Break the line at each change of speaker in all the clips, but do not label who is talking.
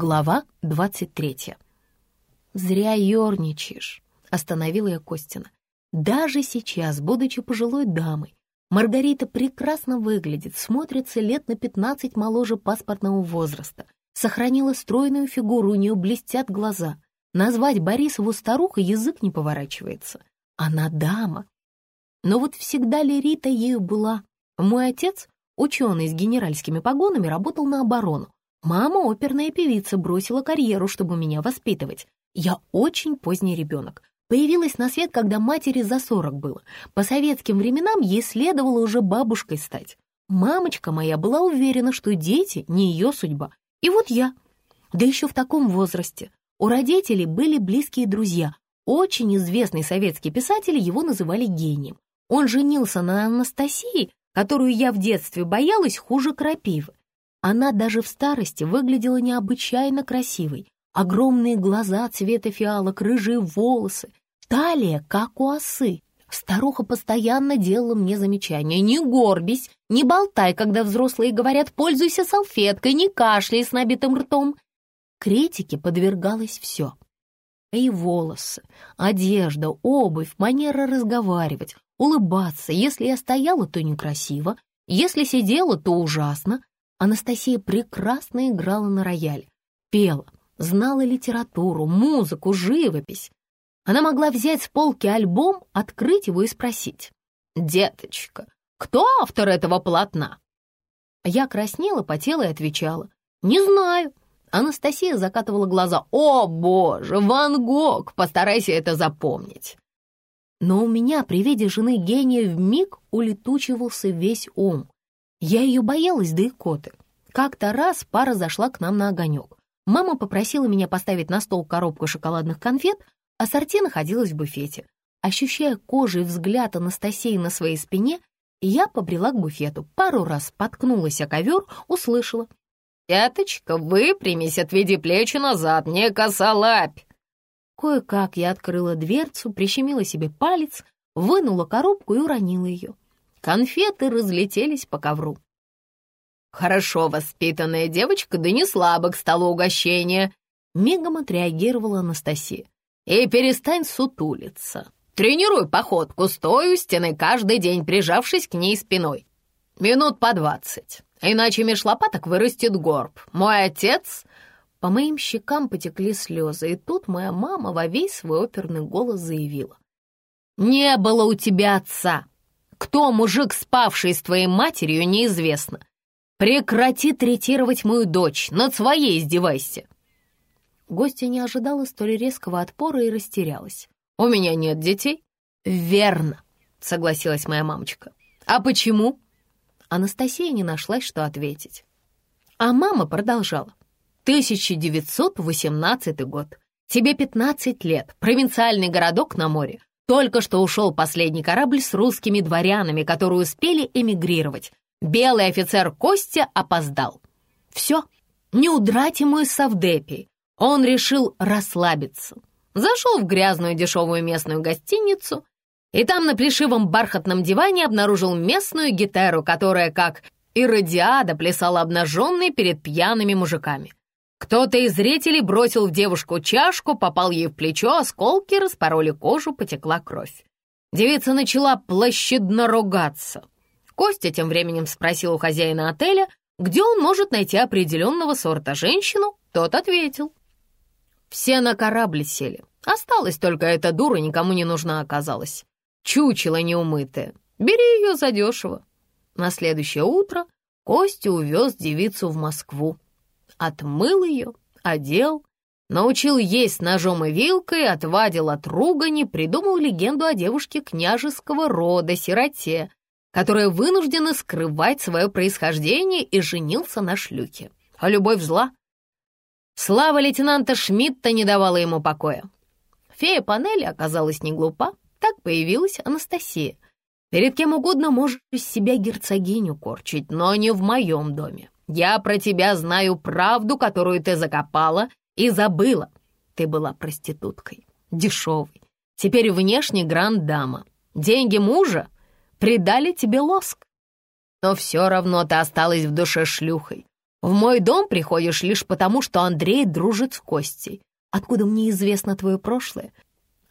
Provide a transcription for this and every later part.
Глава двадцать третья. «Зря ерничаешь», — остановила я Костина. «Даже сейчас, будучи пожилой дамой, Маргарита прекрасно выглядит, смотрится лет на пятнадцать моложе паспортного возраста, сохранила стройную фигуру, у нее блестят глаза. Назвать Борисову старухой язык не поворачивается. Она дама. Но вот всегда ли Рита ею была? Мой отец, ученый с генеральскими погонами, работал на оборону. Мама, оперная певица, бросила карьеру, чтобы меня воспитывать. Я очень поздний ребенок. Появилась на свет, когда матери за сорок было. По советским временам ей следовало уже бабушкой стать. Мамочка моя была уверена, что дети не ее судьба. И вот я. Да еще в таком возрасте. У родителей были близкие друзья. Очень известный советский писатель его называли гением. Он женился на Анастасии, которую я в детстве боялась хуже крапивы. Она даже в старости выглядела необычайно красивой. Огромные глаза цвета фиалок, рыжие волосы, талия, как у осы. Старуха постоянно делала мне замечания. «Не горбись, не болтай, когда взрослые говорят, пользуйся салфеткой, не кашляй с набитым ртом». Критике подвергалось все. И волосы, одежда, обувь, манера разговаривать, улыбаться. Если я стояла, то некрасиво, если сидела, то ужасно. Анастасия прекрасно играла на рояле, пела, знала литературу, музыку, живопись. Она могла взять с полки альбом, открыть его и спросить. «Деточка, кто автор этого полотна?» Я краснела, потела и отвечала. «Не знаю». Анастасия закатывала глаза. «О, боже, Ван Гог! Постарайся это запомнить!» Но у меня при виде жены гения вмиг улетучивался весь ум. Я ее боялась, да и коты. Как-то раз пара зашла к нам на огонек. Мама попросила меня поставить на стол коробку шоколадных конфет, а сорти находилась в буфете. Ощущая кожей взгляд Анастасии на своей спине, я побрела к буфету, пару раз споткнулась о ковер, услышала. «Пяточка, выпрямись, отведи плечи назад, не косолапь!» Кое-как я открыла дверцу, прищемила себе палец, вынула коробку и уронила ее. Конфеты разлетелись по ковру. «Хорошо воспитанная девочка донесла бы к столу угощение», — мигом отреагировала Анастасия. «И перестань сутулиться. Тренируй походку, стой у стены каждый день, прижавшись к ней спиной. Минут по двадцать, иначе меж лопаток вырастет горб. Мой отец...» По моим щекам потекли слезы, и тут моя мама во весь свой оперный голос заявила. «Не было у тебя отца. Кто мужик, спавший с твоей матерью, неизвестно. Прекрати третировать мою дочь, над своей издевайся!» Гостья не ожидала столь резкого отпора и растерялась. «У меня нет детей?» «Верно», — согласилась моя мамочка. «А почему?» Анастасия не нашлась, что ответить. А мама продолжала. 1918 год. Тебе 15 лет, провинциальный городок на море. Только что ушел последний корабль с русскими дворянами, которые успели эмигрировать. Белый офицер Костя опоздал. Все, не удрать ему из Савдепи. Он решил расслабиться. Зашел в грязную дешевую местную гостиницу и там на плешивом бархатном диване обнаружил местную гитару, которая, как иродиада, плясала обнаженной перед пьяными мужиками. Кто-то из зрителей бросил в девушку чашку, попал ей в плечо, осколки распороли кожу, потекла кровь. Девица начала площадно ругаться. Костя тем временем спросил у хозяина отеля, где он может найти определенного сорта женщину, тот ответил. Все на корабль сели. Осталась только эта дура, никому не нужна оказалась. Чучело неумытое. Бери ее задешево. На следующее утро Костя увез девицу в Москву отмыл ее, одел, научил есть ножом и вилкой, отвадил от ругани, придумал легенду о девушке княжеского рода, сироте, которая вынуждена скрывать свое происхождение и женился на шлюхе. А любовь зла. Слава лейтенанта Шмидта не давала ему покоя. Фея панели оказалась не глупа, так появилась Анастасия. Перед кем угодно можешь из себя герцогиню корчить, но не в моем доме. Я про тебя знаю правду, которую ты закопала и забыла. Ты была проституткой, дешевой. Теперь внешне гранд-дама. Деньги мужа придали тебе лоск. Но все равно ты осталась в душе шлюхой. В мой дом приходишь лишь потому, что Андрей дружит с Костей. Откуда мне известно твое прошлое?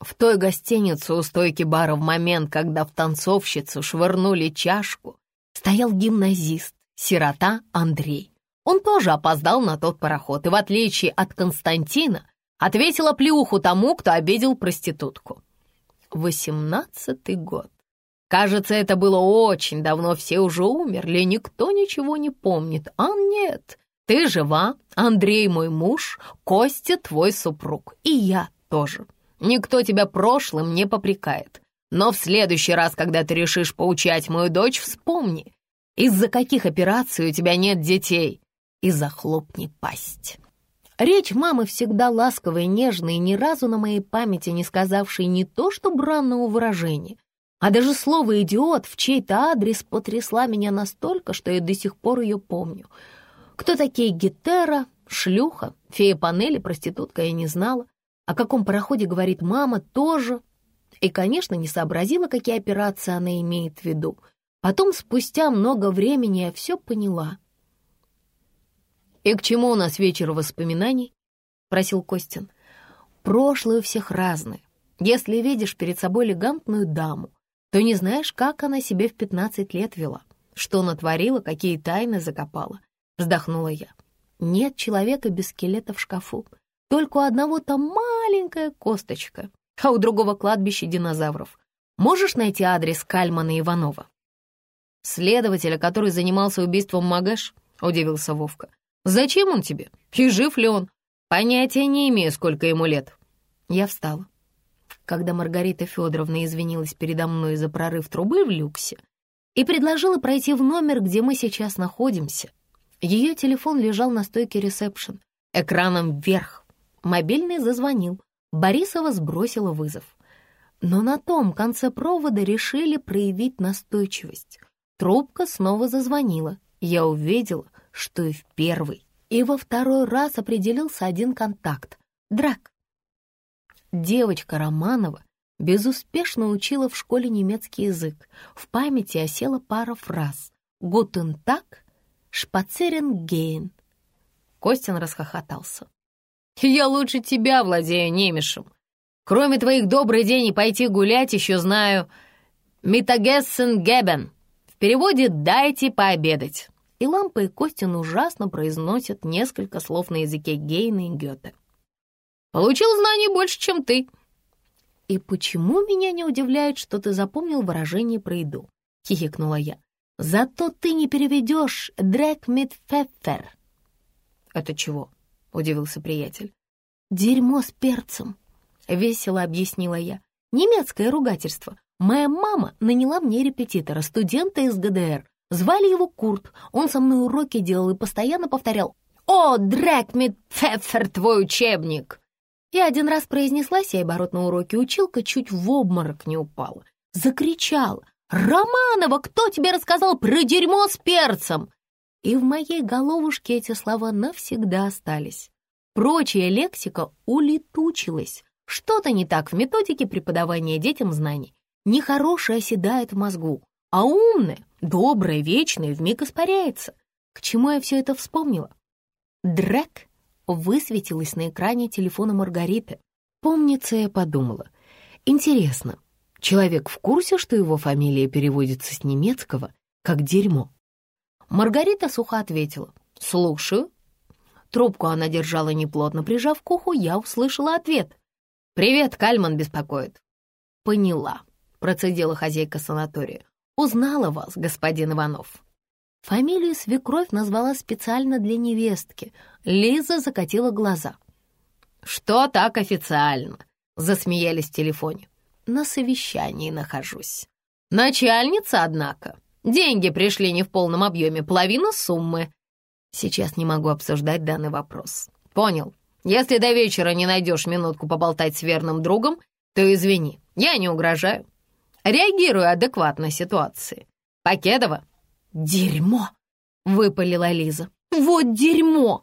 В той гостинице у стойки бара в момент, когда в танцовщицу швырнули чашку, стоял гимназист, сирота Андрей. Он тоже опоздал на тот пароход и, в отличие от Константина, ответила плюху тому, кто обидел проститутку. Восемнадцатый год. Кажется, это было очень давно, все уже умерли, никто ничего не помнит. А нет, ты жива, Андрей мой муж, Костя твой супруг, и я тоже. Никто тебя прошлым не попрекает. Но в следующий раз, когда ты решишь поучать мою дочь, вспомни, из-за каких операций у тебя нет детей, и захлопни пасть. Речь мамы всегда ласковая нежная, и ни разу на моей памяти не сказавшей не то что бранного выражения, а даже слово «идиот» в чей-то адрес потрясла меня настолько, что я до сих пор ее помню. Кто такие Гетера, шлюха, фея панели, проститутка, я не знала. О каком пароходе говорит мама, тоже. И, конечно, не сообразила, какие операции она имеет в виду. Потом, спустя много времени, я все поняла. «И к чему у нас вечер воспоминаний?» — просил Костин. «Прошлое у всех разное. Если видишь перед собой элегантную даму, то не знаешь, как она себе в пятнадцать лет вела, что натворила, какие тайны закопала», — вздохнула я. «Нет человека без скелета в шкафу. Только у одного там маленькая косточка, а у другого кладбище динозавров. Можешь найти адрес Кальмана Иванова?» «Следователя, который занимался убийством Магэш?» — удивился Вовка. «Зачем он тебе? И жив ли он? Понятия не имею, сколько ему лет». Я встала. Когда Маргарита Федоровна извинилась передо мной за прорыв трубы в люксе и предложила пройти в номер, где мы сейчас находимся, ее телефон лежал на стойке ресепшн, экраном вверх. Мобильный зазвонил. Борисова сбросила вызов. Но на том конце провода решили проявить настойчивость. Трубка снова зазвонила. Я увидела, что и в первый, и во второй раз определился один контакт — Драк. Девочка Романова безуспешно учила в школе немецкий язык. В памяти осела пара фраз «Гутен так», «Шпацерен гейн». Костин расхохотался. Я лучше тебя владею немешем. Кроме твоих «добрый день» и «пойти гулять» еще знаю «Митагессен гебен». Переводе «дайте пообедать». И Лампа и Костин ужасно произносят несколько слов на языке Гейна и Гёте. Получил знаний больше, чем ты. И почему меня не удивляет, что ты запомнил выражение про еду? Хихикнула я. Зато ты не переведешь «дрек мит феффер». Это чего? — удивился приятель. «Дерьмо с перцем», — весело объяснила я. «Немецкое ругательство. Моя мама наняла мне репетитора, студента из ГДР. Звали его Курт. Он со мной уроки делал и постоянно повторял «О, Дрэкмит Пфеффер, твой учебник!» Я один раз произнесла сей оборот на уроке, училка чуть в обморок не упала. Закричала «Романова, кто тебе рассказал про дерьмо с перцем?» и в моей головушке эти слова навсегда остались. Прочая лексика улетучилась. Что-то не так в методике преподавания детям знаний. Нехорошее оседает в мозгу, а умное, доброе, вечное вмиг испаряется. К чему я все это вспомнила? Дрэк высветилась на экране телефона Маргариты. Помнится, я подумала. Интересно, человек в курсе, что его фамилия переводится с немецкого как «дерьмо»? Маргарита сухо ответила. «Слушаю». Трубку она держала неплотно, прижав к уху, я услышала ответ. «Привет, Кальман беспокоит». «Поняла», — процедила хозяйка санатория. «Узнала вас, господин Иванов». Фамилию свекровь назвала специально для невестки. Лиза закатила глаза. «Что так официально?» — засмеялись в телефоне. «На совещании нахожусь». «Начальница, однако», Деньги пришли не в полном объеме, половина суммы. Сейчас не могу обсуждать данный вопрос. Понял. Если до вечера не найдешь минутку поболтать с верным другом, то извини, я не угрожаю. Реагирую адекватно ситуации. Покедова. Дерьмо, выпалила Лиза. Вот дерьмо!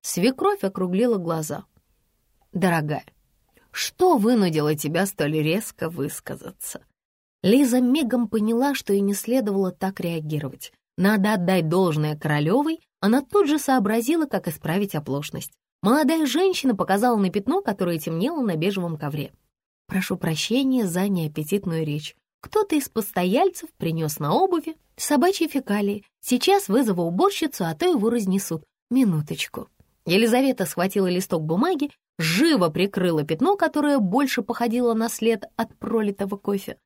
Свекровь округлила глаза. Дорогая, что вынудило тебя столь резко высказаться? Лиза мигом поняла, что и не следовало так реагировать. Надо отдать должное Королевой, она тут же сообразила, как исправить оплошность. Молодая женщина показала на пятно, которое темнело на бежевом ковре. «Прошу прощения за неаппетитную речь. Кто-то из постояльцев принес на обуви собачьи фекалии. Сейчас вызову уборщицу, а то его разнесут. Минуточку». Елизавета схватила листок бумаги, живо прикрыла пятно, которое больше походило на след от пролитого кофе.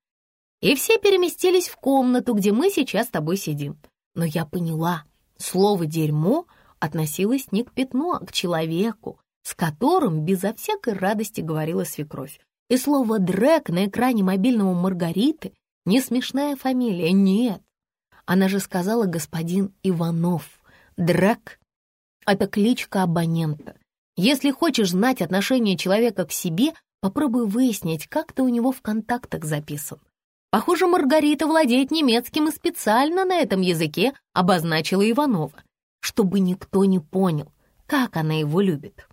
И все переместились в комнату, где мы сейчас с тобой сидим. Но я поняла, слово «дерьмо» относилось не к пятну, а к человеку, с которым безо всякой радости говорила свекровь. И слово «дрэк» на экране мобильного Маргариты не смешная фамилия, нет. Она же сказала господин Иванов. Дрэк — это кличка абонента. Если хочешь знать отношение человека к себе, попробуй выяснить, как ты у него в контактах записан. Похоже, Маргарита владеет немецким и специально на этом языке обозначила Иванова, чтобы никто не понял, как она его любит.